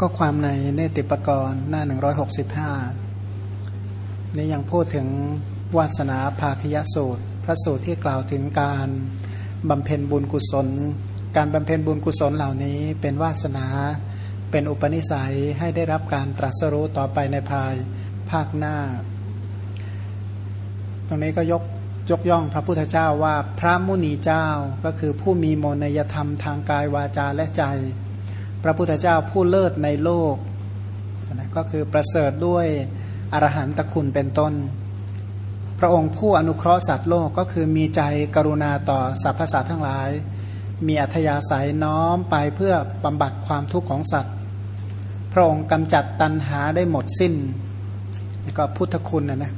ก็ความในเนติปกรณ์หน้า 165 นี่ยังพูดถึงวาสนาภาคยสูตร พระสูตรที่กล่าวถึงการบำเพ็ญบุญกุศล การบำเพ็ญบุญกุศลเหล่านี้เป็นวาสนาเป็นอุปนิสัยให้ได้รับการตรัสรู้ต่อไปในภายภาคหน้า ตรงนี้ก็ยกยกย่องพระพุทธเจ้าว่าพระมุนีเจ้าก็คือผู้มีโมนยธรรมทางกายวาจาและใจ พระพุทธเจ้าผู้เลิศในโลกนะก็คือประเสริฐด้วยอรหันตคุณเป็นต้น พระองค์ผู้อนุเคราะห์สัตว์โลกก็คือมีใจกรุณาต่อสรรพสัตว์ทั้งหลาย มีอัธยาศัยน้อมไปเพื่อบำบัดความทุกข์ของสัตว์ พระองค์กำจัดตัณหาได้หมดสิ้นก็พุทธคุณนะนะ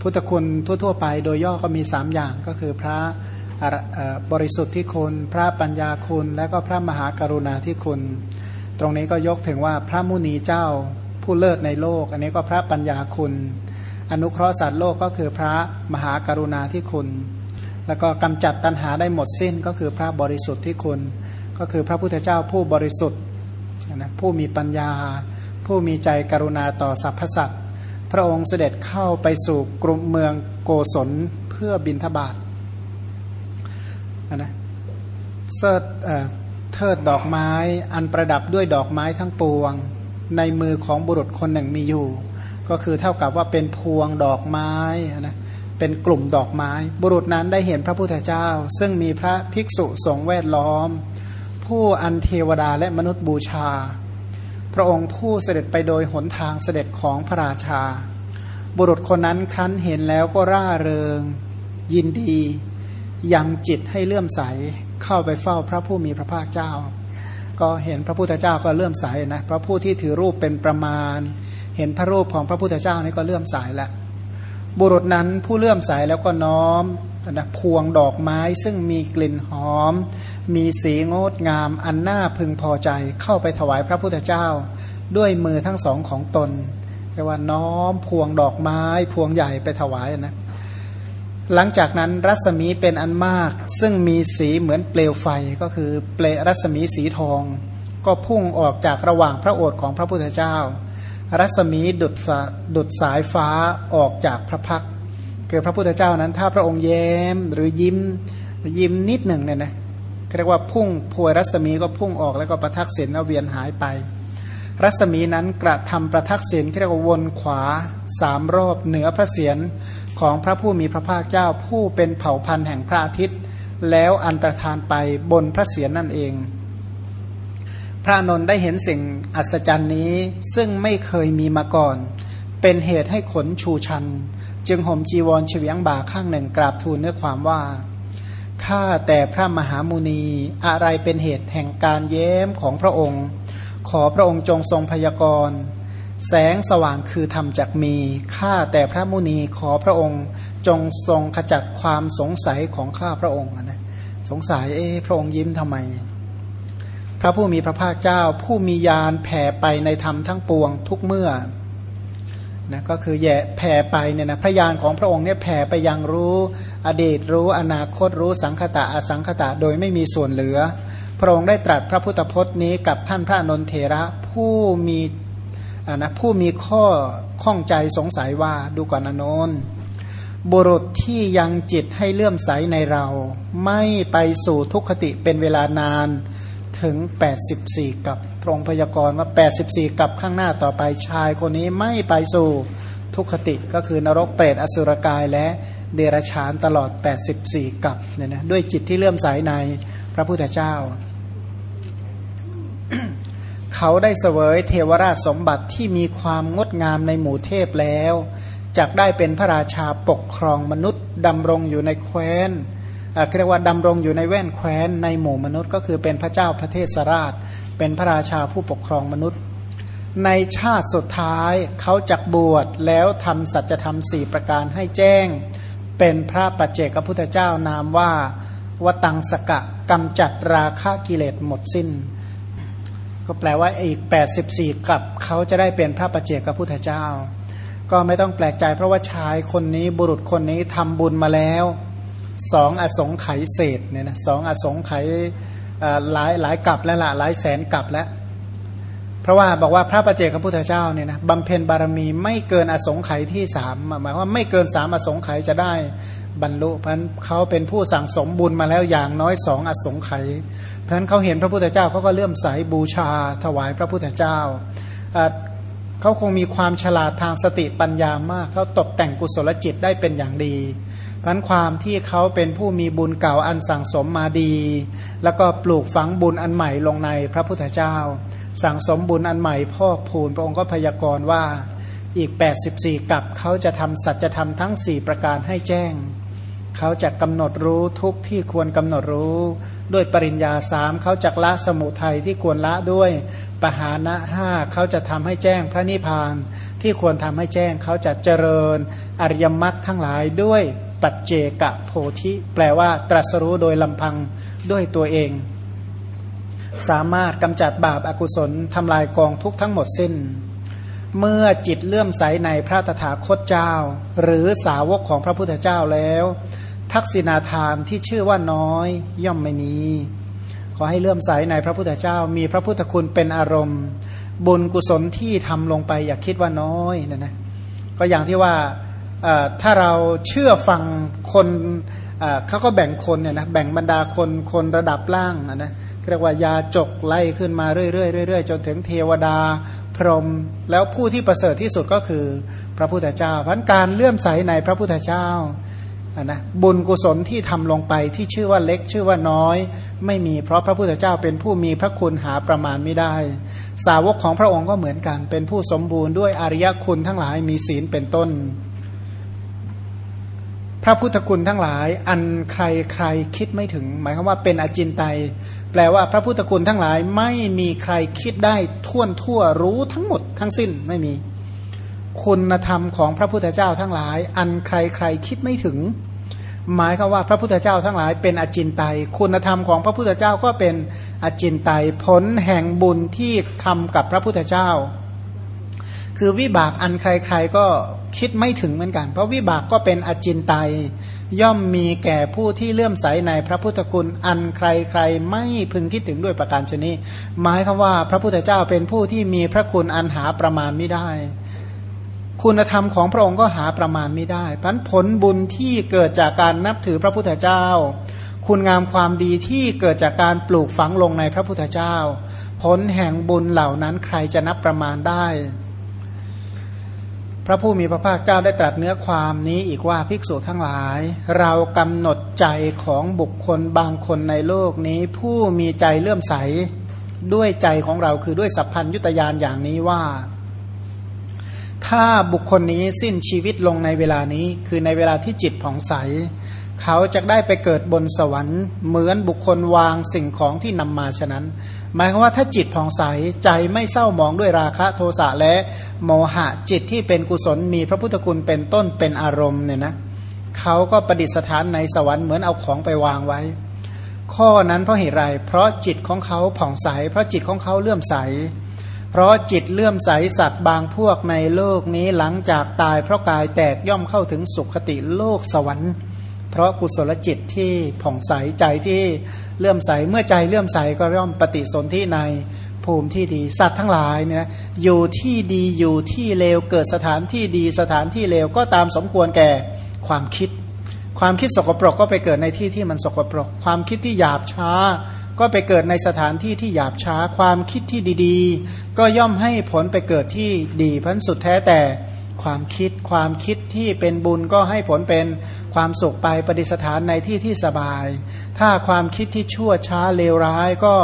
พุทธคุณทั่ว ๆ ไปโดยย่อก็มีสามอย่างก็คือพระ บริสุทธิ์ที่คุณ พระปัญญาคุณ และก็พระมหากรุณาที่คุณ ตรงนี้ก็ยกถึงว่าพระมุนีเจ้าผู้เลิศในโลก อันนี้ก็พระปัญญาคุณ อนุเคราะห์สัตว์โลกก็คือพระมหากรุณาที่คุณ แล้วก็กำจัดตัณหาได้หมดสิ้นก็คือพระบริสุทธิ์ที่คุณ ก็คือพระพุทธเจ้าผู้บริสุทธิ์นะผู้มีปัญญา ผู้มีใจกรุณาต่อสรรพสัตว์พระองค์เสด็จเข้าไปสู่กรุงเมืองโกศลเพื่อบินทบาท นะเสิร์เทิดดอกไม้ อันประดับด้วยดอกไม้ทั้งปวง ในมือของบุรุษคนหนึ่งมีอยู่ ก็คือเท่ากับว่าเป็นพวงดอกไม้นะเป็นกลุ่มดอกไม้ บุรุษนั้นได้เห็นพระพุทธเจ้า ซึ่งมีพระภิกษุสงฆ์แวดล้อม ผู้อันเทวดาและมนุษย์บูชา พระองค์ผู้เสด็จไปโดยหนทางเสด็จของพระราชา บุรุษคนนั้นครั้นเห็นแล้วก็ร่าเริง ยินดี ยังจิตให้เลื่อมใสเข้าไปเฝ้าพระผู้มีพระภาคเจ้า ก็เห็นพระพุทธเจ้าก็เลื่อมใสนะพระผู้ที่ถือรูปเป็นประมาณ เห็นพระรูปของพระพุทธเจ้านี่ก็เลื่อมใสแล้วบุรุษนั้นผู้เลื่อมใสแล้วก็น้อมนะพวงดอกไม้ซึ่งมีกลิ่นหอม มีสีงดงามอันน่าพึงพอใจเข้าไปถวายพระพุทธเจ้า ด้วยมือทั้งสองของตนเรียกว่าน้อมพวงดอกไม้พวงใหญ่ไปถวายนะ หลังจากนั้นรัศมีเป็นอันมาก ซึ่งมีสีเหมือนเปลวไฟก็คือเปลรัศมีสีทอง ก็พุ่งออกจากระหว่างพระโอษฐ์ของพระพุทธเจ้า รัศมีดุดดุดสายฟ้าออกจากพระพักคือพระพุทธเจ้านั้น ถ้าพระองค์แย้มหรือยิ้มยิ้มนิดหนึ่งเนี่ยนะเรียกว่าพุ่งพวยรัศมีก็พุ่งออกแล้วก็ประทักษิณแล้วเวียนหายไป รัศมีนั้นกระทำประทักษิณเรียกว่าวนขวาสามรอบเหนือพระเศียรของพระผู้มีพระภาคเจ้าผู้เป็นเผ่าพันธุ์แห่งพระอาทิตย์ แล้วอันตรธานไปบนพระเศียรนั่นเอง พระนนท์ได้เห็นสิ่งอัศจรรย์นี้ซึ่งไม่เคยมีมาก่อน เป็นเหตุให้ขนชูชัน จึงห่มจีวรเฉียงบ่าข้างหนึ่งกราบทูลเนื้อความว่าข้าแต่พระมหามุนีอะไรเป็นเหตุแห่งการเย้มของพระองค์ ขอพระองค์จงทรงพยากรณ์แสงสว่างคือธรรมจักมีข้าแต่พระมุนีขอพระองค์จงทรงขจัดความสงสัยของข้าพระองค์นะสงสัยเอ๊พระองค์ยิ้มทำไม พระผู้มีพระภาคเจ้า ผู้มียานแผ่ไปในธรรมทั้งปวงทุกเมื่อนะก็คือแย่แผ่ไปเนี่ยนะพระยานของพระองค์เนี่ยแผ่ไปยังรู้อดีตรู้อนาคตรู้สังคตะอสังคตะโดยไม่มีส่วนเหลือ พระองค์ได้ตรัสพระพุทธพจน์นี้กับท่านพระนนเทระผู้มีนะผู้มีข้อข้องใจสงสัยว่าดูก่อนอนนบุรุษที่ยังจิตให้เลื่อมใสในเรา ไม่ไปสู่ทุกขติเป็นเวลานานถึง 84 กับพระองค์พยากรณ์ว่า 84 กับข้างหน้าต่อไปชายคนนี้ไม่ไปสู่ทุกขติก็คือนรกเปรตอสุรกายและเดรัจฉานตลอด 84 กับเนี่ยนะด้วยจิตที่เลื่อมใสใน พระพุทธเจ้า เขาได้เสวยเทวราชสมบัติที่มีความงดงามในหมู่เทพแล้วจกได้เป็นพระราชาปกครองมนุษย์ดำรงอยู่ในแคว้นเรียกว่าดำรงอยู่ในแว่นแคว้นในหมู่มนุษย์ ก็คือเป็นพระเจ้าพระเทศราช เป็นพระราชาผู้ปกครองมนุษย์ ในชาติสุดท้ายเขาจักบวชแล้วทำสัจธรรมสี่ประการให้แจ้ง เป็นพระปัจเจกพุทธเจ้านามว่า วตังสกะกำจัดราคะกิเลสหมดสิ้น ก็แปลว่าอีก 84 กับเขาจะได้เป็นพระประเจกับพุทธเจ้า ก็ไม่ต้องแปลกใจเพราะว่าชายคนนี้บุรุษคนนี้ทำบุญมาแล้วสองอสงไขยเศษเนี่ยนะสองอสงไขยหลายหลายกับแล้วละหลายแสนกับแล้ว เพราะว่าบอกว่าพระประเจกับพุทธเจ้าเนี่ยนะบำเพ็ญบารมีไม่เกินอสงไขยที่สามหมายว่าไม่เกินสามอสงไขยจะได้ บรรลุเพราะเขาเป็นผู้สั่งสมบุญมาแล้วอย่างน้อยสองอสงไขยเพราะนั้นเขาเห็นพระพุทธเจ้าเขาก็เลื่อมใสบูชาถวายพระพุทธเจ้าเขาคงมีความฉลาดทางสติปัญญามากเขาตกแต่งกุศลจิตได้เป็นอย่างดีพันความที่เขาเป็นผู้มีบุญเก่าอันสั่งสมมาดี แล้วก็ปลูกฝังบุญอันใหม่ลงในพระพุทธเจ้า สั่งสมบุญอันใหม่พ่อพูนพระองค์ก็พยากรณ์ว่าอีก 84 กับเขาจะทำสัจธรรมทั้ง 4 ประการให้แจ้ง เขาจะกำหนดรู้ทุกที่ควรกำหนดรู้ ด้วยปริญญาสามเขาจะละสมุทัยที่ควรละด้วย ปหานะห้าเขาจะทำให้แจ้งพระนิพพาน ที่ควรทำให้แจ้งเขาจะเจริญอริยมรรคทั้งหลายด้วยปัจเจกโพธิแปลว่าตรัสรู้โดยลำพังด้วยตัวเอง สามารถกำจัดบาปอากุศลทำลายกองทุกทั้งหมดสิ้นเมื่อจิตเลื่อมใสในพระตถาคตเจ้า หรือสาวกของพระพุทธเจ้าแล้ว ทักษิณาทานที่ชื่อว่าน้อยย่อมไม่มี ขอให้เลื่อมใสในพระพุทธเจ้ามีพระพุทธคุณเป็นอารมณ์ บุญกุศลที่ทำลงไป อย่าคิดว่าน้อยนะนะก็อย่างที่ว่าถ้าเราเชื่อฟังคนเขาก็แบ่งคนเนี่ยนะแบ่งบรรดาคนคนระดับล่างนะเรียกว่ายาจกไล่ขึ้นมาเรื่อยๆเรื่อยๆจนถึงเทวดาพรหมแล้วผู้ที่ประเสริฐที่สุดก็คือพระพุทธเจ้าพันการเลื่อมใสในพระพุทธเจ้า นะบุญกุศลที่ทำลงไปที่ชื่อว่าเล็กชื่อว่าน้อย ไม่มีเพราะพระพุทธเจ้าเป็นผู้มีพระคุณหาประมาณไม่ได้ สาวกของพระองค์ก็เหมือนกัน เป็นผู้สมบูรณ์ด้วยอริยคุณทั้งหลายมีศีลเป็นต้น พระพุทธคุณทั้งหลาย อันใครใครคิดไม่ถึง หมายความว่าเป็นอจินไตยแปลว่าพระพุทธคุณทั้งหลายไม่มีใครคิดได้ท่วนทั่วรู้ทั้งหมดทั้งสิ้นไม่มี คุณธรรมของพระพุทธเจ้าทั้งหลาย อันใครใครคิดไม่ถึง หมายคือว่าพระพุทธเจ้าทั้งหลายเป็นอจินไตยคุณธรรมของพระพุทธเจ้าก็เป็นอจินไตยผลแห่งบุญที่ทำกับพระพุทธเจ้า คือวิบากอันใครๆก็คิดไม่ถึงเหมือนกัน เพราะวิบากก็เป็นอจินไตยย่อมมีแก่ผู้ที่เลื่อมใสในพระพุทธคุณอันใครใครไม่พึงคิดถึงด้วยประการชนีหมายคือว่าพระพุทธเจ้าเป็นผู้ที่มีพระคุณอันหาประมาณไม่ได้ คุณธรรมของพระองค์ก็หาประมาณไม่ได้พันผลบุญที่เกิดจากการนับถือพระพุทธเจ้า คุณงามความดีที่เกิดจากการปลูกฝังลงในพระพุทธเจ้า ผลแห่งบุญเหล่านั้นใครจะนับประมาณได้ พระผู้มีพระภาคเจ้าได้ตรัสเนื้อความนี้อีกว่าภิกษุทั้งหลาย เรากำหนดใจของบุคคลบางคนในโลกนี้ ผู้มีใจเลื่อมใสด้วยใจของเราคือด้วยสัพพัญยุตยานอย่างนี้ว่า ถ้าบุคคลนี้สิ้นชีวิตลงในเวลานี้ คือในเวลาที่จิตผ่องใส เขาจะได้ไปเกิดบนสวรรค์ เหมือนบุคคลวางสิ่งของที่นำมาฉะนั้น หมายความว่าถ้าจิตผ่องใสใจไม่เศร้ามองด้วยราคะโทสะและโมหะจิตที่เป็นกุศลมีพระพุทธคุณเป็นต้นเป็นอารมณ์เนี่ยนะเขาก็ประดิษฐานในสวรรค์เหมือนเอาของไปวางไว้ ข้อนั้นเพราะเหตุไรเพราะจิตของเขาผ่องใส เพราะจิตของเขาเลื่อมใส เพราะจิตเลื่อมใสสัตว์บางพวกในโลกนี้หลังจากตายเพราะกายแตกย่อมเข้าถึงสุขติโลกสวรรค์ เพราะกุศลจิตที่ผ่องใสใจที่เลื่อมใสเมื่อใจเลื่อมใสก็ย่อมปฏิสนธิในภูมิที่ดี สัตว์ทั้งหลายเนี่ยอยู่ที่ดีอยู่ที่เลวเกิดสถานที่ดีสถานที่เลวก็ตามสมควรแก่ความคิด ความคิดสกปรกก็ไปเกิดในที่ที่มันสกปรก ความคิดที่หยาบช้า ก็ไปเกิดในสถานที่ที่หยาบช้า ความคิดที่ดีๆ ก็ย่อมให้ผลไปเกิดที่ดีพันสุดแท้แต่ความคิดความคิดที่เป็นบุญก็ให้ผลเป็นความสุขไปปฏิสถานในที่ที่สบาย ถ้าความคิดที่ชั่วช้าเลวร้ายก็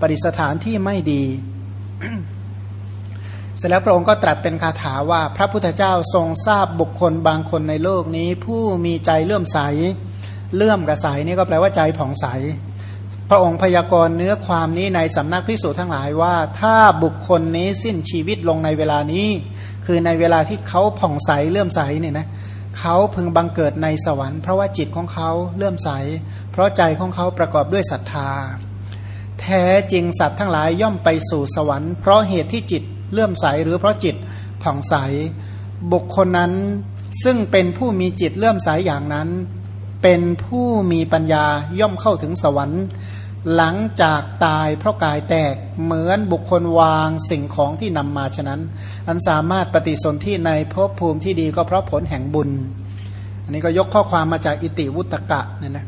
ปฏิสถานที่ไม่ดี เสร็จแล้วพระองค์ก็ตรัสเป็นคาถาว่าพระพุทธเจ้าทรงทราบบุคคลบางคนในโลกนี้ ผู้มีใจเลื่อมใส เลื่อมกระใสนี่ก็แปลว่าใจผ่องใส พระองค์พยากรณ์เนื้อความนี้ในสำนักพิสูจน์ทั้งหลายว่า ถ้าบุคคลนี้สิ้นชีวิตลงในเวลานี้ คือในเวลาที่เขาผ่องใสเลื่อมใสเนี่ยนะเขาพึงบังเกิดในสวรรค์เพราะว่าจิตของเขาเลื่อมใส เพราะใจของเขาประกอบด้วยศรัทธา แท้จริงสัตว์ทั้งหลายย่อมไปสู่สวรรค์เพราะเหตุที่จิต เลื่อมใสหรือเพราะจิตผ่องใส บุคคลนั้นซึ่งเป็นผู้มีจิตเลื่อมใสอย่างนั้น เป็นผู้มีปัญญาย่อมเข้าถึงสวรรค์ หลังจากตายเพราะกายแตกเหมือนบุคคลวางสิ่งของที่นำมาฉะนั้น อันสามารถปฏิสนธิในภพภูมิที่ดีก็เพราะผลแห่งบุญ อันนี้ก็ยกข้อความมาจากอิติวุตกะเนี่ยนะ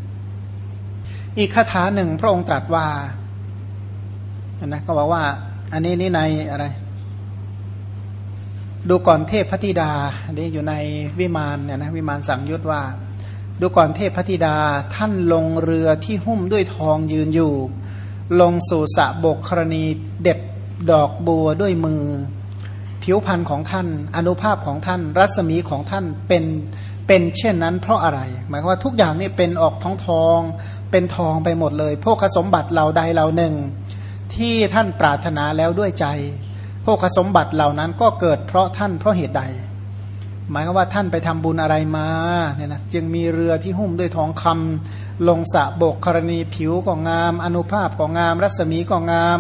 อีกคาถาหนึ่งพระองค์ตรัสว่านะก็บอกว่า อันนี้นี่ในอะไร ดูก่อนเทพพธิดาอันนี้อยู่ในวิมานเนี่ยนะวิมานสังยุตว่า ดูก่อนเทพพธิดาท่านลงเรือที่หุ้มด้วยทองยืนอยู่ ลงสู่สะบกครณีเด็ดดอกบัวด้วยมือ ผิวพรรณของท่าน อนุภาพของท่าน รัศมีของท่านเป็นเป็นเช่นนั้นเพราะอะไร หมายความว่าทุกอย่างนี่เป็นออกทองทองเป็นทองไปหมดเลยพวกสมบัติเหล่าใดเหล่าหนึ่ง ที่ท่านปรารถนาแล้วด้วยใจ พวกสมบัติเหล่านั้นก็เกิดเพราะท่านเพราะเหตุใด หมายว่าท่านไปทำบุญอะไรมาเนี่ยนะจึงมีเรือที่หุ้มด้วยทองคำลงสะบกกรณีผิวก็งาม อนุภาพก็งาม รัศมีก็งาม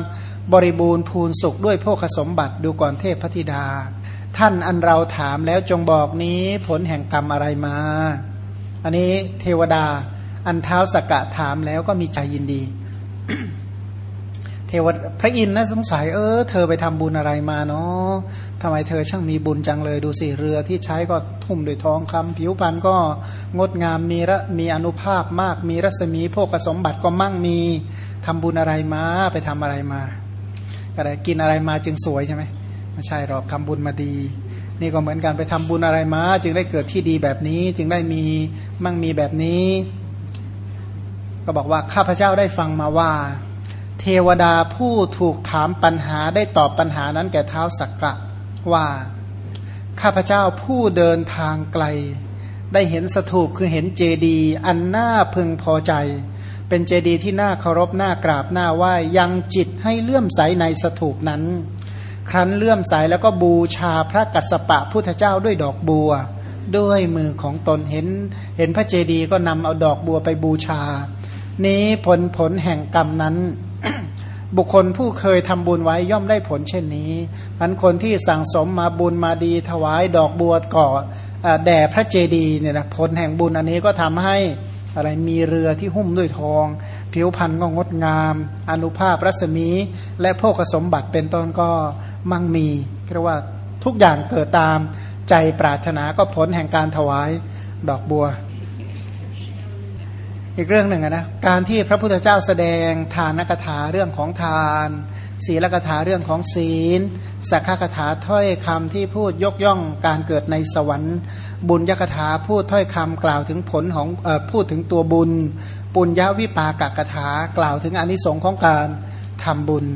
บริบูรณ์พูนสุขด้วยโภคสมบัติดูก่อนเทพพธิดา ท่านอันเราถามแล้วจงบอกนี้ผลแห่งกรรมอะไรมา อันนี้เทวดาอันเท้าสกกะถามแล้วก็มีใจยินดี เทวดพระอินทร์นะสงสัยเออเธอไปทำบุญอะไรมาเนาะทำไมเธอช่างมีบุญจังเลยดูสิเรือที่ใช้ก็ทุ่มด้วยทองคำผิวพรรณก็งดงามมีระมีอนุภาพมาก มีรัศมีโภคสมบัติก็มั่งมีทำบุญอะไรมาไปทำอะไรมาอะไรกินอะไรมาจึงสวยใช่ไหมไม่ใช่หรอกทำบุญมาดี นี่ก็เหมือนกันไปทำบุญอะไรมา จึงได้เกิดที่ดีแบบนี้ จึงได้มีมั่งมีแบบนี้ ก็บอกว่าข้าพเจ้าได้ฟังมาว่า เทวดาผู้ถูกถามปัญหาได้ตอบปัญหานั้นแก่เท้าสักกะว่าข้าพเจ้าผู้เดินทางไกล ได้เห็นสถูปคือเห็นเจดีอันน่าพึงพอใจ เป็นเจดีที่น่าเคารพน่ากราบน่าไหว้ยังจิตให้เลื่อมใสในสถูปนั้น ครั้นเลื่อมใสแล้วก็บูชาพระกัสสปะพุทธเจ้าด้วยดอกบัว ด้วยมือของตนเห็น เห็นพระเจดีก็นำเอาดอกบัวไปบูชา นี้ผลผลแห่งกรรมนั้น บุคคลผู้เคยทำบุญไว้ย่อมได้ผลเช่นนี้อันคนที่สั่งสมมาบุญมาดีถวายดอกบัวก่อแด่พระเจดีย์เนี่ยนะผลแห่งบุญอันนี้ก็ทำให้อะไรมีเรือที่หุ้มด้วยทอง ผิวพรรณก็งดงาม อนุภาพรัศมี และโภคสมบัติเป็นต้นก็มั่งมีเรียกว่าทุกอย่างเกิดตามใจปรารถนาก็ผลแห่งการถวายดอกบัว อีกเรื่องหนึ่งนะการที่พระพุทธเจ้าแสดงทานกถาเรื่องของทาน ศีลกถาเรื่องของศีล สักขกถาถ้อยคำที่พูดยกย่องการเกิดในสวรรค์ บุญยกถาพูดถ้อยคำกล่าวถึงผลของอพูดถึงตัวบุญ ปุญญาวิปากกถากล่าวถึงอนิสงค์ของการทำบุญ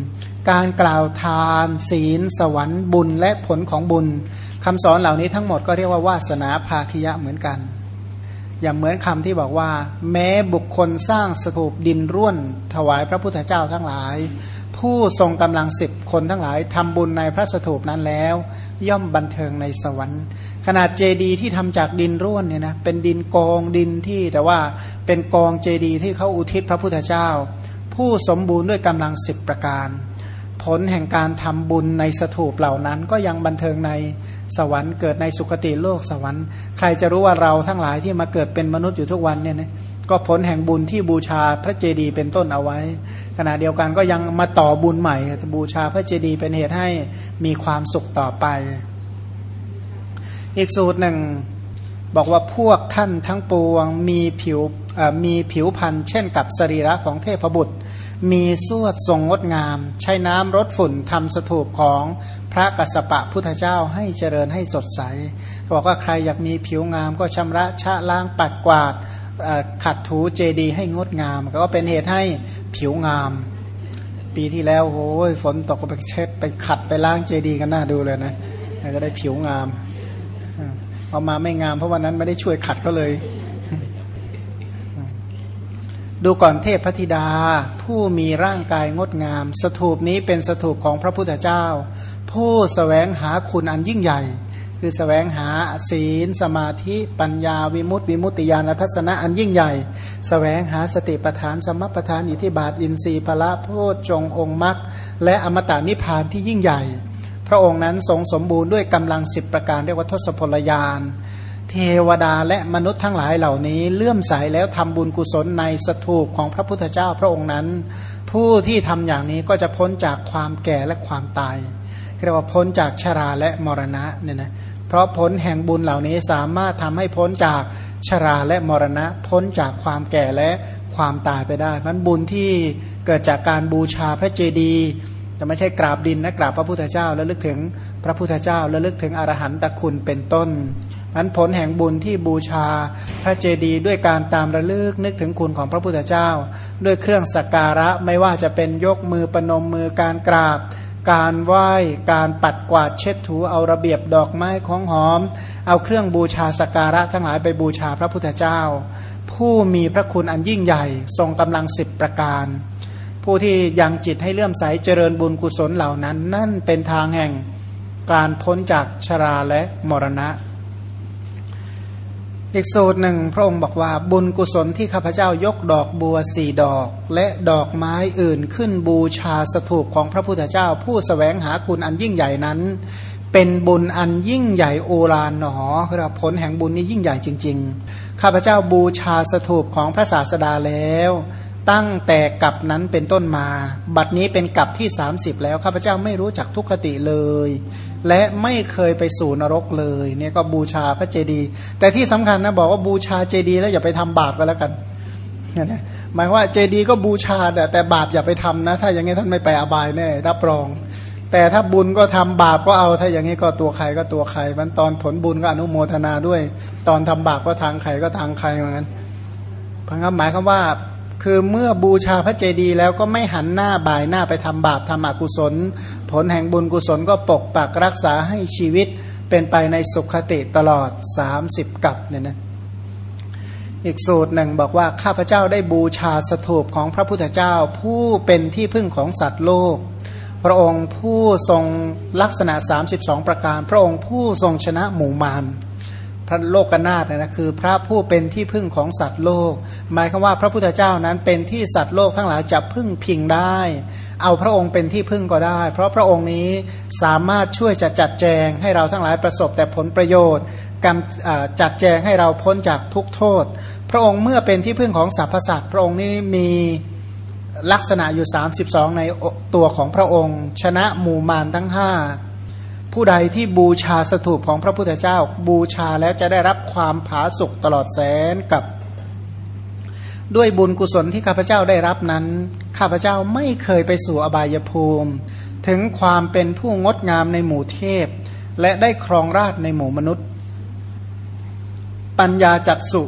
การกล่าวทาน ศีล สวรรค์บุญและผลของบุญคำสอนเหล่านี้ทั้งหมดก็เรียกว่าวาสนาภาคิยะเหมือนกัน อย่างเหมือนคำที่บอกว่า แม้บุคคลสร้างสถูปดินร่วน ถวายพระพุทธเจ้าทั้งหลาย ผู้ทรงกำลังสิบคนทั้งหลายทำบุญในพระสถูปนั้นแล้ว ย่อมบันเทิงในสวรรค์ ขนาดเจดีที่ทำจากดินร่วนเนี่ยนะเป็นดินกองดินที่แต่ว่าเป็นกองเจดีที่เขาอุทิศพระพุทธเจ้า ผู้สมบูรณ์ด้วยกำลังสิบประการ ผลแห่งการทำบุญในสถูปเหล่านั้น ก็ยังบันเทิงในสวรรค์เกิดในสุคติโลกสวรรค์ ใครจะรู้ว่าเราทั้งหลายที่มาเกิดเป็นมนุษย์อยู่ทุกวันเนี่ยนะก็ผลแห่งบุญที่บูชาพระเจดีย์เป็นต้นเอาไว้ ขณะเดียวกันก็ยังมาต่อบุญใหม่ บูชาพระเจดีย์เป็นเหตุให้มีความสุขต่อไป อีกสูตรหนึ่งบอกว่าพวกท่านทั้งปวงมีผิวมีผิวพันธ์เช่นกับสรีระของเทพบุตร มีสวดทรงงดงาม ใช้น้ำรดฝุ่นทำสถูปของพระกัสสปะพุทธเจ้าให้เจริญให้สดใสบอกว่าใครอยากมีผิวงามก็ชำระชะล้างปัดกวาดขัดถูเจดีให้งดงาม ก็เป็นเหตุให้ผิวงาม ปีที่แล้วโอ้ยฝนตกก็ไปเช็ดไปขัดไปล้างเจดีกันน่าดูเลยนะก็ได้ผิวงามเอามาไม่งามเพราะวันนั้นไม่ได้ช่วยขัดก็เลย ดูก่อนเทพพธิดา ผู้มีร่างกายงดงาม สถูปนี้เป็นสถูปของพระพุทธเจ้า ผู้สแสวงหาคุณอันยิ่งใหญ่ คือสแสวงหาศีล สมาธิปัญญาวิมุตติวิมุตติญาณทัศนะอันยิ่งใหญ่สแสวงหาสติปทานสมปทานอิทิบาทอินทรีย์พละโพชจงองค์มรรคและอมตะนิพพานที่ยิ่งใหญ่ พระองค์นั้นทรงสมบูรณ์ด้วยกำลังสิบประการเรียกว่าทศพลยาน เทวดาและมนุษย์ทั้งหลายเหล่านี้ เลื่อมใสแล้วทำบุญกุศลในสถูปของพระพุทธเจ้าพระองค์นั้น ผู้ที่ทำอย่างนี้ก็จะพ้นจากความแก่และความตายเรียกว่าพ้นจากชราและมรณะเนี่ยนะเพราะผลแห่งบุญเหล่านี้สามารถทำให้พ้นจากชราและมรณะ พ้นจากความแก่และความตายไปได้มันบุญที่เกิดจากการบูชาพระเจดีย์จะไม่ใช่กราบดินนะกราบพระพุทธเจ้าแล้วลึกถึงพระพุทธเจ้าแล้วลึกถึงอรหันตคุณเป็นต้น มันผลแห่งบุญที่บูชาพระเจดีย์ด้วยการตามระลึกนึกถึงคุณของพระพุทธเจ้า ด้วยเครื่องสักการะไม่ว่าจะเป็นยกมือประนมมือการกราบ การไหว้การปัดกวาดเช็ดถูเอาระเบียบดอกไม้ของหอม เอาเครื่องบูชาสักการะทั้งหลายไปบูชาพระพุทธเจ้า ผู้มีพระคุณอันยิ่งใหญ่ทรงกำลังสิบประการ ผู้ที่ยังจิตให้เลื่อมใสเจริญบุญกุศลเหล่านั้น นั่นเป็นทางแห่งการพ้นจากชราและมรณะ อีกสูตรหนึ่งพระองค์บอกว่าบุญกุศลที่ข้าพเจ้ายกดอกบัวสี่ดอก และดอกไม้อื่นขึ้นบูชาสถูปของพระพุทธเจ้า ผู้สแสวงหาคุณอันยิ่งใหญ่นั้น เป็นบุญอันยิ่งใหญ่โอฬารหนอคือผลแห่งบุญนี้ยิ่งใหญ่จริง ๆ ข้าพเจ้าบูชาสถูปของพระศาสดาแล้ว ตั้งแต่กับนั้นเป็นต้นมา บัดนี้เป็นกับที่ 30 แล้วข้าพเจ้าไม่รู้จักทุกขติเลย และไม่เคยไปสู่นรกเลยเนี่ยก็บูชาพระเจดีย์แต่ที่สำคัญนะบอกว่าบูชาเจดีย์แล้วอย่าไปทำบาปกันแล้วกันนะหมายว่าเจดีย์ก็บูชาแต่แต่บาปอย่าไปทำนะ ถ้าอย่างนี้ท่านไม่ไปอบายแน่รับรอง แต่ถ้าบุญก็ทำบาปก็เอาถ้าอย่างนี้ก็ตัวใครก็ตัวใครมันตอนผลบุญก็อนุโมทนาด้วย ตอนทำบาปก็ทางใครก็ทางใครเหมือนกันพังคับหมายคำว่า คือเมื่อบูชาพระเจดีย์แล้วก็ไม่หันหน้าบ่ายหน้าไปทำบาปทำอกุศล ผลแห่งบุญกุศลก็ปกปักรักษาให้ชีวิตเป็นไปในสุขติตลอด 30 กับเนี่ยนะอีกสูตรหนึ่งบอกว่าข้าพเจ้าได้บูชาสถูปของพระพุทธเจ้า ผู้เป็นที่พึ่งของสัตว์โลก พระองค์ผู้ทรงลักษณะ 32 ประการ พระองค์ผู้ทรงชนะหมู่มาร ระโลกนาถนะคือ พระผู้เป็นที่พึ่งของสัตว์โลก หมายคือว่าพระพุทธเจ้านั้นเป็นที่สัตว์โลกทั้งหลายจะพึ่งพิงได้ เอาพระองค์เป็นที่พึ่งก็ได้ เพราะพระองค์นี้สามารถช่วยจะจัดแจงให้เราทั้งหลายประสบแต่ผลประโยชน์การจัดแจงให้เราพ้นจากทุกโทษ พระองค์เมื่อเป็นที่พึ่งของสรรพสัตว์พระองค์นี้มีลักษณะอยู่ 32 ในตัวของพระองค์ ชนะหมู่มารทั้งห้า ผู้ใดที่บูชาสถูปของพระพุทธเจ้า บูชาแล้วจะได้รับความผาสุกตลอดแสนกับ ด้วยบุญกุศลที่ข้าพเจ้าได้รับนั้น ข้าพเจ้าไม่เคยไปสู่อบายภูมิ ถึงความเป็นผู้งดงามในหมู่เทพ และได้ครองราชในหมู่มนุษย์ ปัญญาจักสุ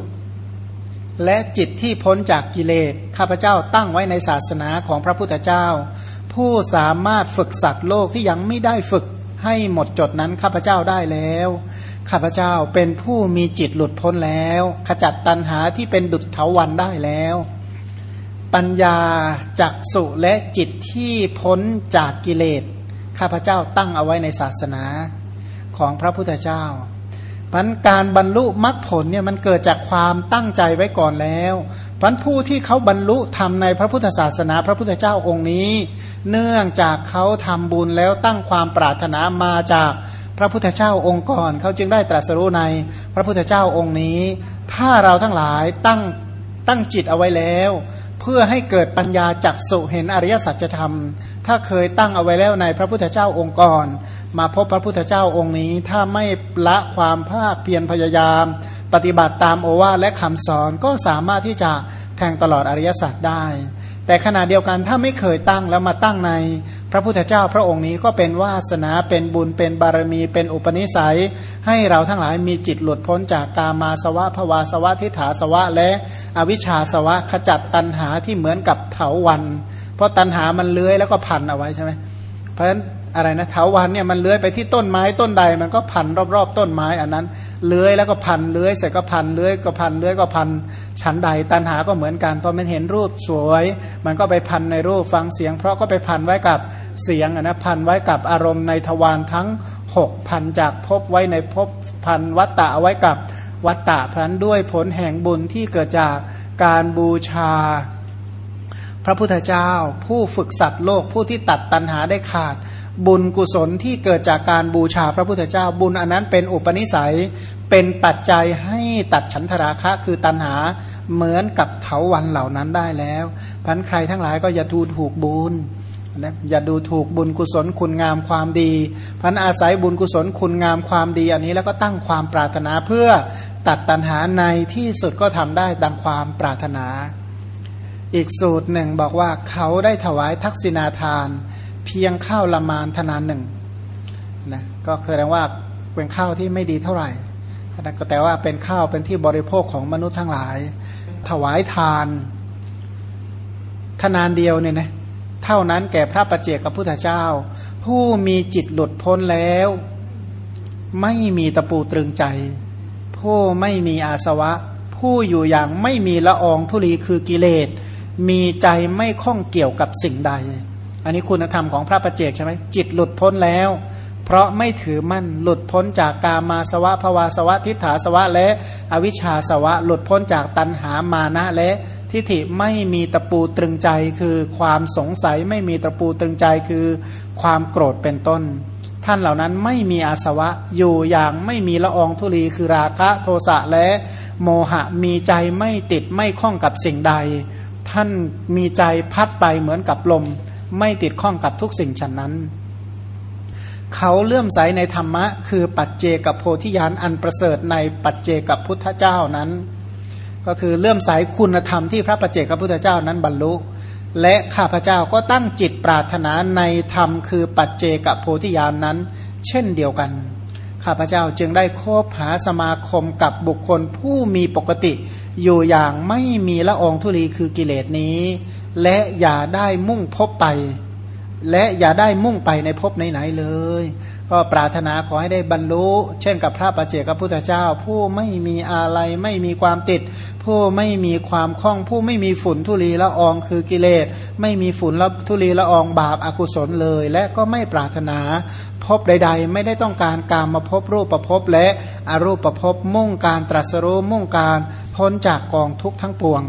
และจิตที่พ้นจากกิเลสข้าพเจ้าตั้งไว้ในศาสนาของพระพุทธเจ้า ผู้สามารถฝึกสัตว์โลกที่ยังไม่ได้ฝึก ให้หมดจดนั้นข้าพเจ้าได้แล้ว ข้าพเจ้าเป็นผู้มีจิตหลุดพ้นแล้ว ขจัดตัณหาที่เป็นดุจเถาวันได้แล้ว ปัญญาจักสุและจิตที่พ้นจากกิเลสข้าพเจ้าตั้งเอาไว้ในศาสนาของพระพุทธเจ้าพันการบรรลุมรรคผลเนี่ยมันเกิดจากความตั้งใจไว้ก่อนแล้ว พันผู้ที่เขาบรรลุทำในพระพุทธศาสนาพระพุทธเจ้าองค์นี้ เนื่องจากเขาทำบุญแล้วตั้งความปรารถนามาจากพระพุทธเจ้าองค์ก่อน เขาจึงได้ตรัสรู้ในพระพุทธเจ้าองค์นี้ ถ้าเราทั้งหลายตั้งตั้งจิตเอาไว้แล้ว เพื่อให้เกิดปัญญาจักสุเห็นอริยสัจธรรม ถ้าเคยตั้งเอาไว้แล้วในพระพุทธเจ้าองค์ก่อน มาพบพระพุทธเจ้าองค์นี้ ถ้าไม่ละความภาคเพียรพยายาม ปฏิบัติตามโอวาทและคำสอนก็สามารถที่จะแทงตลอดอริยสัจได้ แต่ขณะเดียวกันถ้าไม่เคยตั้งแล้วมาตั้งใน พระพุทธเจ้าพระองค์นี้ก็เป็นวาสนาเป็นบุญเป็นบารมี เป็นอุปนิสัย ให้เราทั้งหลายมีจิตหลุดพ้นจากกามาสวะภวาสวะทิฏฐาสวะ และอวิชชาสวะขจัดตัณหาที่เหมือนกับเถาวัน เพราะตัณหามันเลื้อยแล้วก็พันเอาไว้ใช่ไหมเพราะฉะนั้น อะไรนะเถาวันเนี่ยมันเลื้อยไปที่ต้นไม้ต้นใด มันก็พันรอบๆต้นไม้อันนั้นเลื้อยแล้วก็พันเลื้อยเสร็จก็พันเลื้อยก็พันเลื้อยก็พันชั้นใด ตันหาก็เหมือนกันพอมันเห็นรูปสวย มันก็ไปพันในรูปฟังเสียง เพราะก็ไปพันไว้กับเสียงนะพันไว้กับอารมณ์ในทวารทั้งหกพันจากพบไว้ในพบพันวัตตะไว้กับวัตตะพันด้วยผลแห่งบุญที่เกิดจากการบูชาพระพุทธเจ้า ผู้ฝึกสัตว์โลกผู้ที่ตัดตันหาได้ขาด บุญกุศลที่เกิดจากการบูชาพระพุทธเจ้า บุญอันนั้นเป็นอุปนิสัยเป็นปัจจัยให้ตัดฉันทราคะคือตัณหาเหมือนกับเถาวันเหล่านั้นได้แล้วพันใครทั้งหลายก็อย่าดูถูกบุญนะอย่าดูถูกบุญกุศลคุณงามความดี พันอาศัยบุญกุศลคุณงามความดีอันนี้แล้วก็ตั้งความปรารถนาเพื่อตัดตัณหาในที่สุดก็ทำได้ดังความปรารถนา อีกสูตรหนึ่งบอกว่าเขาได้ถวายทักษิณาทาน เพียงข้าวละมานทนานหนึ่งนะก็คือแปลว่าเป็นข้าวที่ไม่ดีเท่าไหร่นะก็แต่ว่าเป็นข้าวเป็นที่บริโภคของมนุษย์ทั้งหลาย ถวายทาน ทนานเดียวเนี่ยนะเท่านั้นแก่พระประเจกับพุทธเจ้า ผู้มีจิตหลุดพ้นแล้ว ไม่มีตะปูตรึงใจ ผู้ไม่มีอาสวะ ผู้อยู่อย่างไม่มีละอองธุลีคือกิเลสมีใจไม่ข้องเกี่ยวกับสิ่งใด อันนี้คุณธรรมของพระประเจกใช่ไหมจิตหลุดพ้นแล้ว เพราะไม่ถือมั่นหลุดพ้นจากกามาสวะภวาสวะทิฏฐาสวะและอวิชชาสวะ หลุดพ้นจากตัณหามานะและทิฏฐิไม่มีตะปูตรึงใจคือความสงสัยไม่มีตะปูตรึงใจคือความโกรธเป็นต้น ท่านเหล่านั้นไม่มีอาสวะอยู่อย่างไม่มีละอองธุลีคือราคะโทสะและ โมหะมีใจไม่ติดไม่คล้องกับสิ่งใด ท่านมีใจพัดไปเหมือนกับลม ไม่ติดข้องกับทุกสิ่งฉันนั้น เขาเลื่อมใสในธรรมะ คือปัจเจกับโพธิญาณอันประเสริฐในปัจเจกับพุทธเจ้านั้น ก็คือเลื่อมใสคุณธรรมที่พระประเจกพุทธเจ้านั้นบรรลุ และข้าพเจ้าก็ตั้งจิตปรารถนาในธรรมคือปัจเจกโพธิญาณนนั้น เช่นเดียวกันข้าพเจ้าจึงได้คบหาสมาคมกับบุคคลผู้มีปกติ อยู่อย่างไม่มีละอองธุลีคือกิเลสนี้ และอย่าได้มุ่งพบไป และอย่าได้มุ่งไปในภพไหนๆเลย ก็ปรารถนาขอให้ได้บรรลุ เช่นกับพระปัจเจกพุทธเจ้า ผู้ไม่มีอะไรไม่มีความติด ผู้ไม่มีความคล่อง ผู้ไม่มีฝุ่นทุลีละอองคือกิเลส ไม่มีฝุ่นละทุลีละอองบาปอากุศลเลย และก็ไม่ปรารถนาพบใด ๆ ไม่ได้ต้องการการมาพบรูปประพบและอรูปประพบมุ่งการตรัสรู้มุ่งการพ้นจากกองทุกข์ทั้งปวง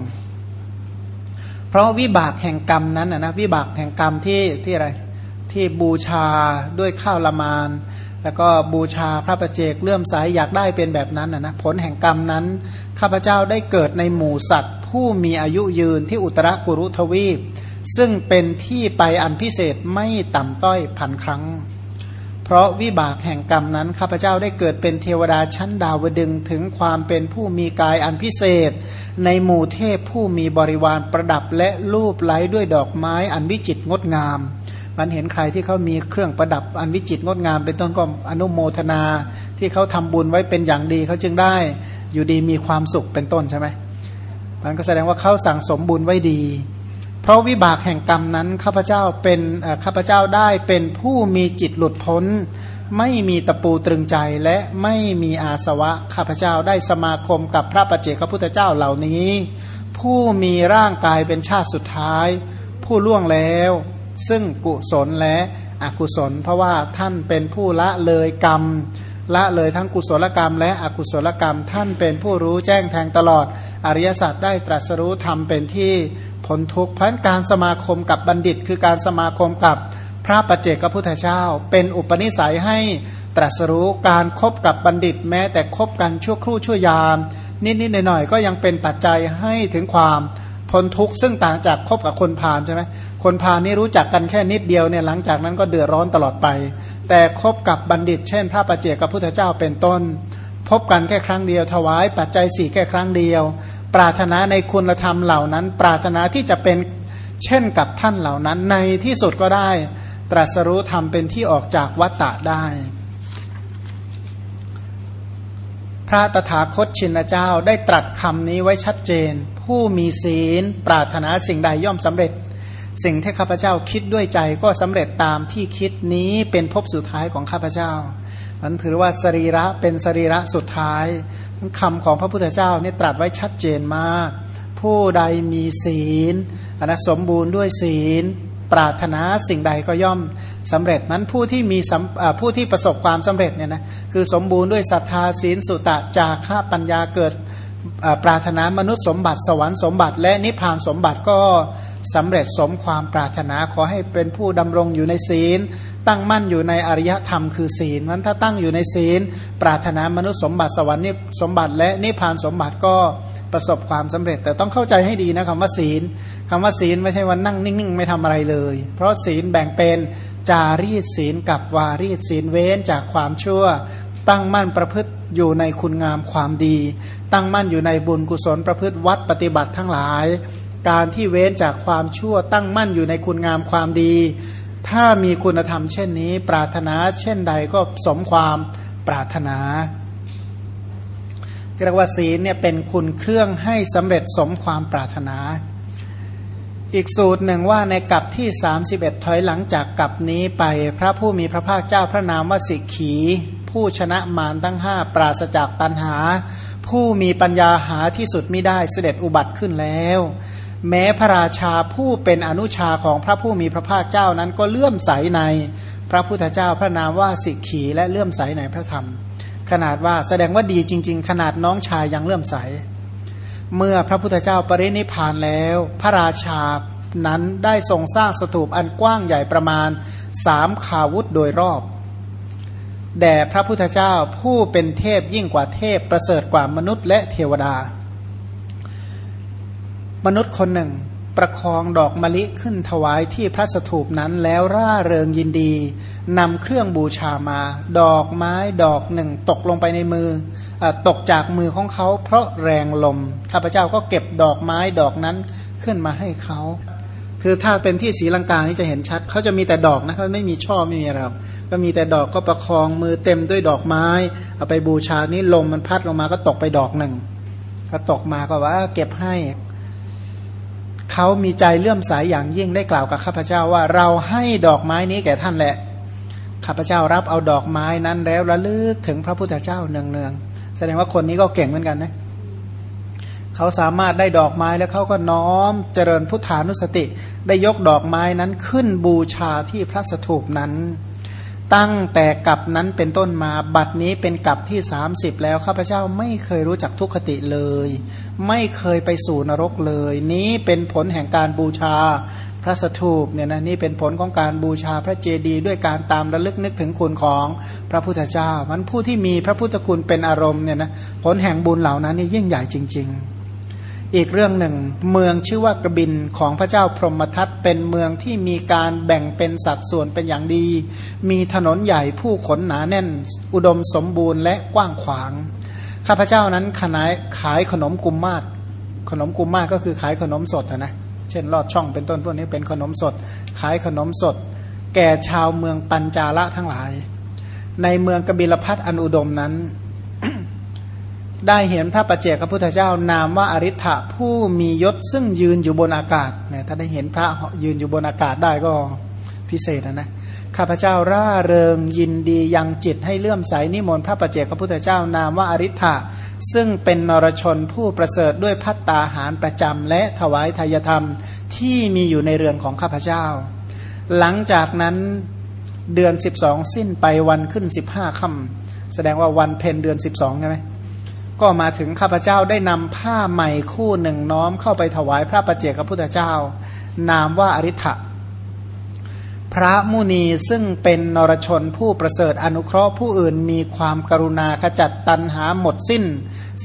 ราะวิบากแห่งกรรมนั้นนะวิบากแห่งกรรมที่ที่อะไรที่บูชาด้วยข้าวละมาน แล้วก็บูชาพระประเจกเลื่อมใสอยากได้เป็นแบบนั้นนะผลแห่งกรรมนั้นข้าพเจ้าได้เกิดในหมู่สัตว์ ผู้มีอายุยืนที่อุตรกุรุทวีป ซึ่งเป็นที่ไปอันพิเศษไม่ต่ำต้อยพันครั้ง เพราะวิบากแห่งกรรมนั้นข้าพเจ้าได้เกิดเป็นเทวดาชั้นดาวดึงถึงความเป็นผู้มีกายอันพิเศษ ในหมู่เทพผู้มีบริวารประดับและรูปไล้ด้วยดอกไม้อันวิจิตรงดงาม มันเห็นใครที่เขามีเครื่องประดับอันวิจิตรงดงาม เป็นต้นก็อนุโมทนาที่เขาทำบุญไว้เป็นอย่างดีเขาจึงได้อยู่ดีมีความสุขเป็นต้นใช่ไหมมันก็แสดงว่าเขาสั่งสมบุญไว้ดี เพราะวิบากแห่งกรรมนั้นข้าพเจ้าเป็นข้าพเจ้าได้เป็นผู้มีจิตหลุดพ้น ไม่มีตะปูตรึงใจและไม่มีอาสวะข้าพเจ้าได้สมาคมกับพระปัจเจกพระพุทธเจ้าเหล่านี้ ผู้มีร่างกายเป็นชาติสุดท้าย ผู้ล่วงแล้ว ซึ่งกุศลและอกุศล เพราะว่าท่านเป็นผู้ละเลยกรรม ละเลยทั้งกุศลกรรม และอกุศลกรรม ท่านเป็นผู้รู้แจ้งแทงตลอด อริยสัจได้ตรัสรู้ธรรมเป็นที่พ้นทุกข์พันการสมาคมกับบัณฑิต คือการสมาคมกับพระปัจเจกพุทธเจ้า เป็นอุปนิสัยให้ตรัสรู้การครบกับบัณฑิตแม้แต่คบกันชั่วครู่ชั่วยาม นิดๆหน่อยๆก็ยังเป็นปัจจัยให้ถึงความ พ้นทุกข์ซึ่งต่างจากคบกับคนพาลใช่ไหมคนพาลนี่รู้จักกันแค่นิดเดียวเนี่ยหลังจากนั้นก็เดือดร้อนตลอดไป แต่คบกับบัณฑิต เช่น พระปัจเจกับพุทธเจ้าเป็นต้น พบกันแค่ครั้งเดียว ถวายปัจจัยสี่แค่ครั้งเดียว ปรารถนาในคุณธรรมเหล่านั้น ปรารถนาที่จะเป็นเช่นกับท่านเหล่านั้นในที่สุดก็ได้ ตรัสรู้ธรรมเป็นที่ออกจากวัฏฏะได้พระตถาคตชินเจ้าได้ตรัสคำนี้ไว้ชัดเจน ผู้มีศีล ปรารถนาสิ่งใดย่อมสำเร็จ สิ่งที่ข้าพเจ้าคิดด้วยใจก็สำเร็จตามที่คิดนี้เป็นภพสุดท้ายของข้าพเจ้ามันถือว่าสรีระเป็นสรีระสุดท้ายคำของพระพุทธเจ้านี่ตรัสไว้ชัดเจนมาก ผู้ใดมีศีลอนสมบูรณ์ด้วยศีล ปรารถนาสิ่งใดก็ย่อมสำเร็จนั้นผู้ที่มีผู้ที่ประสบความสำเร็จเนี่ยนะคือสมบูรณ์ด้วยศรัทธาศีลสุตะจาค่าปัญญาเกิด ปรารถนามนุษย์สมบัติสวรรค์สมบัติและนิพพานสมบัติก็สำเร็จสมความปรารถนาขอให้เป็นผู้ดำรงอยู่ในศีล ตั้งมั่นอยู่ในอริยธรรมคือศีลมันถ้าตั้งอยู่ในศีล ปรารถนามนุษย์สมบัติสวรรค์นิสมบัติ และนิพพานสมบัติก็ประสบความสำเร็จ แต่ต้องเข้าใจให้ดีนะคำว่าศีลคำว่าศีลไม่ใช่วันนั่งนิ่งๆ ไม่ทำอะไรเลย เพราะศีลแบ่งเป็นจารีตศีลกับวารีตศีลเว้นจากความชั่ว ตั้งมั่นประพฤติอยู่ในคุณงามความดี ตั้งมั่นอยู่ในบุญกุศลประพฤติวัดปฏิบัติทั้งหลาย การที่เว้นจากความชั่ว ตั้งมั่นอยู่ในคุณงามความดี ถ้ามีคุณธรรมเช่นนี้ ปรารถนาเช่นใดก็สมความปรารถนาเรียกว่าศีลเนี่ยเป็นคุณเครื่องให้สำเร็จสมความปรารถนา อีกสูตรหนึ่งว่าในกับที่ 31 ถอยหลังจากกับนี้ไป พระผู้มีพระภาคเจ้าพระนามว่าสิกขี ผู้ชนะมารทั้งห้าปราศจากตันหา ผู้มีปัญญาหาที่สุดไม่ได้เสด็จอุบัติขึ้นแล้ว แม้พระราชาผู้เป็นอนุชาของพระผู้มีพระภาคเจ้านั้นก็เลื่อมใสในพระพุทธเจ้าพระนามว่าสิกขีและเลื่อมใสในพระธรรม ขนาดว่าแสดงว่าดีจริง ๆ ขนาดน้องชายยังเลื่อมใส เมื่อพระพุทธเจ้าปรินิพานแล้ว พระราชานั้นได้ทรงสร้างสถูปอันกว้างใหญ่ประมาณสามขาวุธโดยรอบ แด่พระพุทธเจ้าผู้เป็นเทพยิ่งกว่าเทพประเสริฐกว่ามนุษย์และเทวดา มนุษย์คนหนึ่งประคองดอกมะลิขึ้นถวายที่พระสถูปนั้นแล้วร่าเริงยินดีนำเครื่องบูชามา ดอกไม้ดอกหนึ่งตกลงไปในมืออตกจากมือของเขาเพราะแรงลมข้าพเจ้าก็เก็บดอกไม้ดอกนั้นขึ้นมาให้เขา คือถ้าเป็นที่สีลังกานี่จะเห็นชัดเขาจะมีแต่ดอกนะเขาไม่มีช่อไม่มีอะไรก็มีแต่ดอกก็ประคองมือเต็มด้วยดอกไม้ เอาไปบูชานี้ลมมันพัดลงมาก็ตกไปดอกหนึ่งก็ตกมาก็ว่า เก็บให้เขามีใจเลื่อมใสยอย่างยิ่งได้กล่าวกับข้าพเจ้าว่าเราให้ดอกไม้นี้แก่ท่านแหละข้าพเจ้ารับเอาดอกไม้นั้นแล้วระลึกถึงพระพุทธเจ้าเนืองๆแสดงว่าคนนี้ก็เก่งเหมือนกันนะเขาสามารถได้ดอกไม้แล้วเขาก็น้อมเจริญพุทธานุสติ ได้ยกดอกไม้นั้นขึ้นบูชาที่พระสถูปนั้น ตั้งแต่กับนั้นเป็นต้นมาบัดนี้เป็นกับที่ 30 แล้วข้าพเจ้าไม่เคยรู้จักทุกขติเลย ไม่เคยไปสู่นรกเลย นี้เป็นผลแห่งการบูชาพระสถูปเนี่ยนะนี่เป็นผลของการบูชาพระเจดีย์ด้วยการตามระลึกนึกถึงคุณของพระพุทธเจ้ามันผู้ที่มีพระพุทธคุณเป็นอารมณ์เนี่ยนะผลแห่งบุญเหล่านั้นนี่ยิ่งใหญ่จริง ๆ อีกเรื่องหนึ่ง เมืองชื่อว่ากบินของพระเจ้าพรหมทัตเป็นเมืองที่มีการแบ่งเป็นสัดส่วนเป็นอย่างดี มีถนนใหญ่ผู้ขนหนาแน่น อุดมสมบูรณ์และกว้างขวาง ข้าพเจ้านั้นขายขายขนมกุมมาศขนมกุมมาศก็คือขายขนมสดนะเช่นลอดช่องเป็นต้นพวกนี้เป็นขนมสด ขายขนมสด แก่ชาวเมืองปัญจาละทั้งหลาย ในเมืองกบิลพัทอันอุดมนั้น ได้เห็นพระประเจกพระพุทธเจ้านามว่าอริ t ะผู้มียศซึ่งยืนอยู่บนอากาศเนี่ยถ้าได้เห็นพระยืนอยู่บนอากาศได้ก็พิเศษนะนะข้าพเจ้าร่าเริงยินดียังจิตให้เลื่อมใสนิมนต์พระประเจกพระพุทธเจ้านามว่าอริ t ะซึ่งเป็นนรชนผู้ประเสริฐด้วยพัตตาหารประจำและถวายทายธรรมที่มีอยู่ในเรือนของข้าพเจ้า หลังจากนั้นเดือน 12 สิ้นไปวันขึ้น 15ค่ำแสดงว่าวันเพนเดือน 12ใช่ไหม ก็มาถึงข้าพเจ้าได้นำผ้าใหม่คู่หนึ่งน้อมเข้าไปถวายพระประเจกพระพุทธเจ้า นามว่าอริ t ะพระมุนีซึ่งเป็นนรชนผู้ประเสริฐอนุเคราะห์ผู้อื่นมีความกรุณาขจัดตันหาหมดสิ้น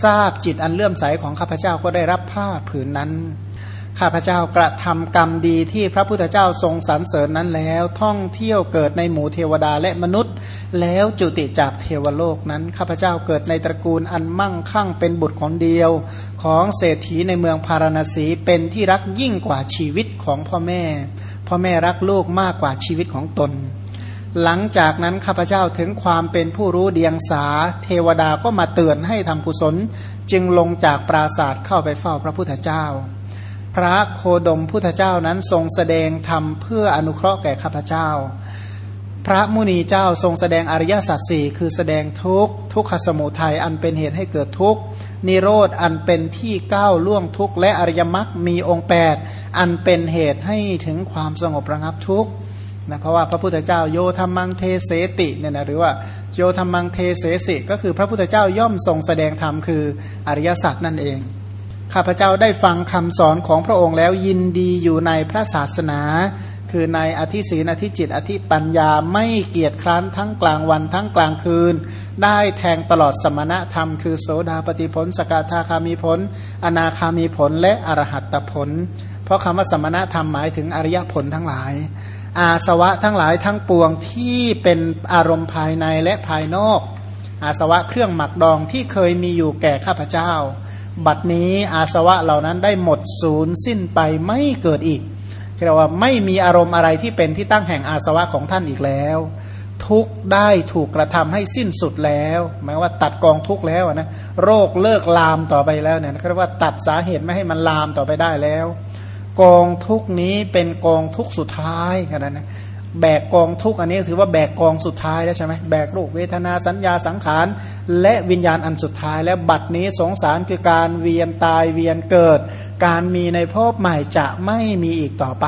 ทราบจิตอันเลื่อมใสของข้าพเจ้าก็ได้รับผ้าผืนนั้น ข้าพเจ้ากระทำกรรมดีที่พระพุทธเจ้าทรงสรรเสริญนั้นแล้ว ท่องเที่ยวเกิดในหมู่เทวดาและมนุษย์ แล้วจุติจากเทวโลกนั้น ข้าพเจ้าเกิดในตระกูลอันมั่งคั่งเป็นบุตรของเดียว ของเศรษฐีในเมืองพาราณสีเป็นที่รักยิ่งกว่าชีวิตของพ่อแม่ พ่อแม่รักลูกมากกว่าชีวิตของตน หลังจากนั้นข้าพเจ้าถึงความเป็นผู้รู้เดียงสาเทวดาก็มาเตือนให้ทำกุศล จึงลงจากปราศาสตร์เข้าไปเฝ้าพระพุทธเจ้า พระโคดมพุทธเจ้านั้นทรงแสดงธรรมเพื่ออนุเคราะห์แก่ข้าพเจ้า พระมุนีเจ้าทรงแสดงอริยสัจสี่คือแสดงทุกทุกขสมุทัยอันเป็นเหตุให้เกิดทุกนิโรธอันเป็นที่ก้าวล่วงทุกและอริยมรรคมีองค์ 8 อันเป็นเหตุให้ถึงความสงบระงับทุกนะเพราะว่าพระพุทธเจ้าโยธรรมังเทเสติเนี่ยนะหรือว่าโยธรรมังเทเสสิ ก็คือพระพุทธเจ้าย่อมทรงแสดงธรรมคืออริยสัจนั่นเอง ข้าพเจ้าได้ฟังคำสอนของพระองค์แล้วยินดีอยู่ในพระศาสนา คือในอธิศีนอธิจิต อธิปัญญาไม่เกียจคร้านทั้งกลางวันทั้งกลางคืน ได้แทงตลอดสมณธรรม คือโสดาปฏิผล สกทาคามีผล อนาคามีผลและอรหัตตผล เพราะคำว่าสมณธรรมหมายถึงอริยผลทั้งหลาย อาสวะทั้งหลายทั้งปวงที่เป็นอารมณ์ภายในและภายนอก อาสวะเครื่องหมักดองที่เคยมีอยู่แก่ข้าพเจ้า บัดนี้อาสวะเหล่านั้นได้หมดศูนย์สิ้นไปไม่เกิดอีกเรียกว่าไม่มีอารมณ์อะไรที่เป็นที่ตั้งแห่งอาสวะของท่านอีกแล้ว ทุกได้ถูกกระทำให้สิ้นสุดแล้วหมายว่าตัดกองทุกแล้วนะโรคเลิกลามต่อไปแล้วเนี่ยเรียกว่าตัดสาเหตุไม่ให้มันลามต่อไปได้แล้ว กองทุกนี้เป็นกองทุกสุดท้ายขนาดนั้น แบกกองทุกอันนี้ถือว่าแบกกองสุดท้ายแล้วใช่ไหมแบกรูปเวทนาสัญญาสังขาร และวิญญาณอันสุดท้าย และบัดนี้สงสารคือการเวียนตายเวียนเกิด การมีในภพใหม่จะไม่มีอีกต่อไป